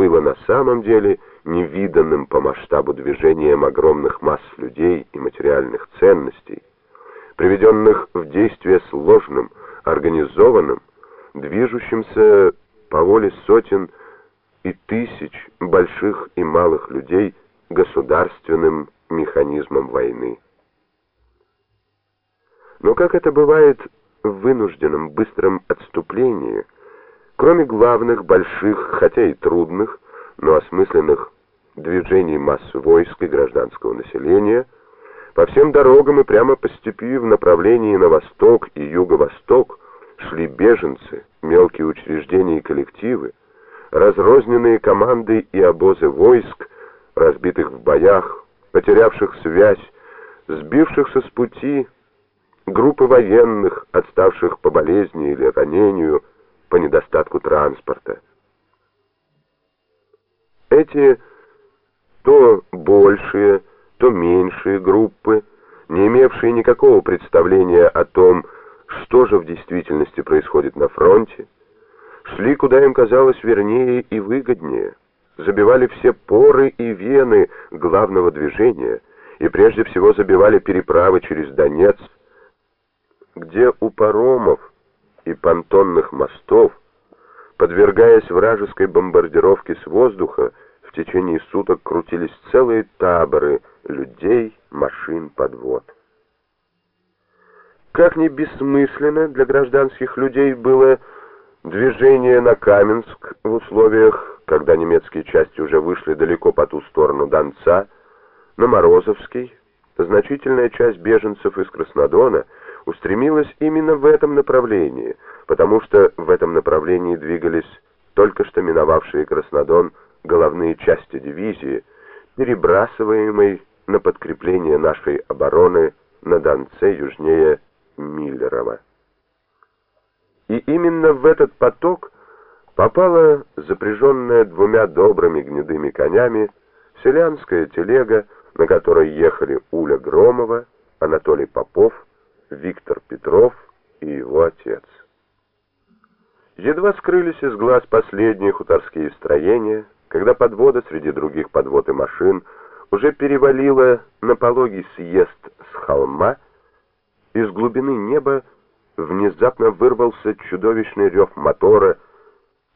было на самом деле невиданным по масштабу движением огромных масс людей и материальных ценностей, приведенных в действие сложным, организованным, движущимся по воле сотен и тысяч больших и малых людей государственным механизмом войны. Но как это бывает в вынужденном быстром отступлении, кроме главных, больших, хотя и трудных, но осмысленных движений масс войск и гражданского населения, по всем дорогам и прямо по степи в направлении на восток и юго-восток шли беженцы, мелкие учреждения и коллективы, разрозненные команды и обозы войск, разбитых в боях, потерявших связь, сбившихся с пути, группы военных, отставших по болезни или ранению, по недостатку транспорта. Эти то большие, то меньшие группы, не имевшие никакого представления о том, что же в действительности происходит на фронте, шли, куда им казалось вернее и выгоднее, забивали все поры и вены главного движения и прежде всего забивали переправы через Донец, где у паромов и понтонных мостов, подвергаясь вражеской бомбардировке с воздуха, в течение суток крутились целые таборы людей, машин, подвод. Как ни бессмысленно для гражданских людей было движение на Каменск в условиях, когда немецкие части уже вышли далеко по ту сторону Донца, на Морозовский, значительная часть беженцев из Краснодона устремилась именно в этом направлении, потому что в этом направлении двигались только что миновавшие Краснодон головные части дивизии, перебрасываемой на подкрепление нашей обороны на Донце южнее Миллерова. И именно в этот поток попала запряженная двумя добрыми гнедыми конями селянская телега, на которой ехали Уля Громова, Анатолий Попов, Виктор Петров и его отец. Едва скрылись из глаз последние хуторские строения, когда подвода среди других подвод и машин уже перевалила на пологий съезд с холма, из глубины неба внезапно вырвался чудовищный рев мотора,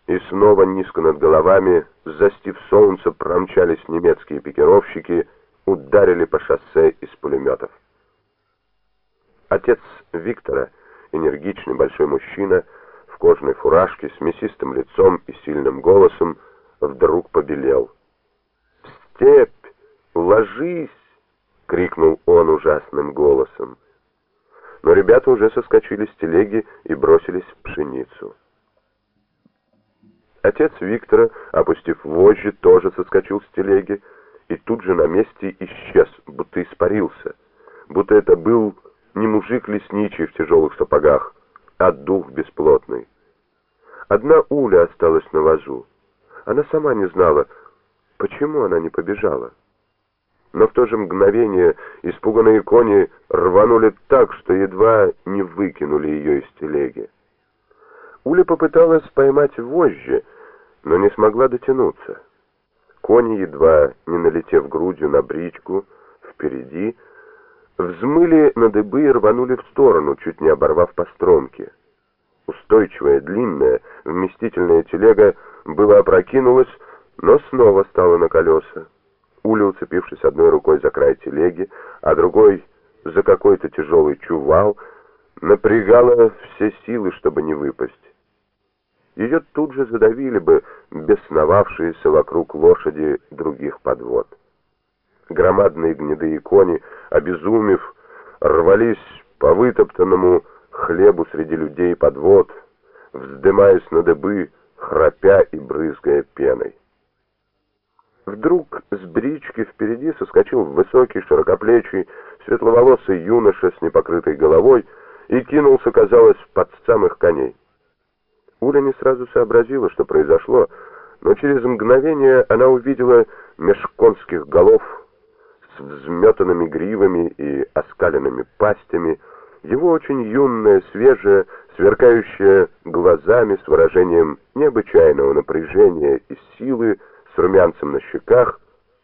и снова низко над головами, застив солнце, промчались немецкие пикировщики, ударили по шоссе из пулеметов. Отец Виктора, энергичный большой мужчина, в кожаной фуражке, с мясистым лицом и сильным голосом, вдруг побелел. «В степь! Ложись!» — крикнул он ужасным голосом. Но ребята уже соскочили с телеги и бросились в пшеницу. Отец Виктора, опустив вожжи, тоже соскочил с телеги и тут же на месте исчез, будто испарился, будто это был не мужик лесничий в тяжелых сапогах, а дух бесплотный. Одна уля осталась на вазу. Она сама не знала, почему она не побежала. Но в то же мгновение испуганные кони рванули так, что едва не выкинули ее из телеги. Уля попыталась поймать вожжи, но не смогла дотянуться. Кони, едва не налетев грудью на бричку, впереди, взмыли на дыбы и рванули в сторону, чуть не оборвав по стромке. Устойчивая, длинная, вместительная телега была опрокинулась, но снова стала на колеса. Уля, уцепившись одной рукой за край телеги, а другой за какой-то тяжелый чувал, напрягала все силы, чтобы не выпасть. Ее тут же задавили бы бесновавшиеся вокруг лошади других подвод. Громадные гнедые кони, обезумев, рвались по вытоптанному хлебу среди людей и подвод, вздымаясь на дыбы, храпя и брызгая пеной. Вдруг с брички впереди соскочил высокий, широкоплечий, светловолосый юноша с непокрытой головой и кинулся, казалось, под самых коней. Уля не сразу сообразила, что произошло, но через мгновение она увидела меж конских голов с взметанными гривами и оскаленными пастями, его очень юное, свежее, сверкающее глазами с выражением необычайного напряжения и силы, румянцем на щеках,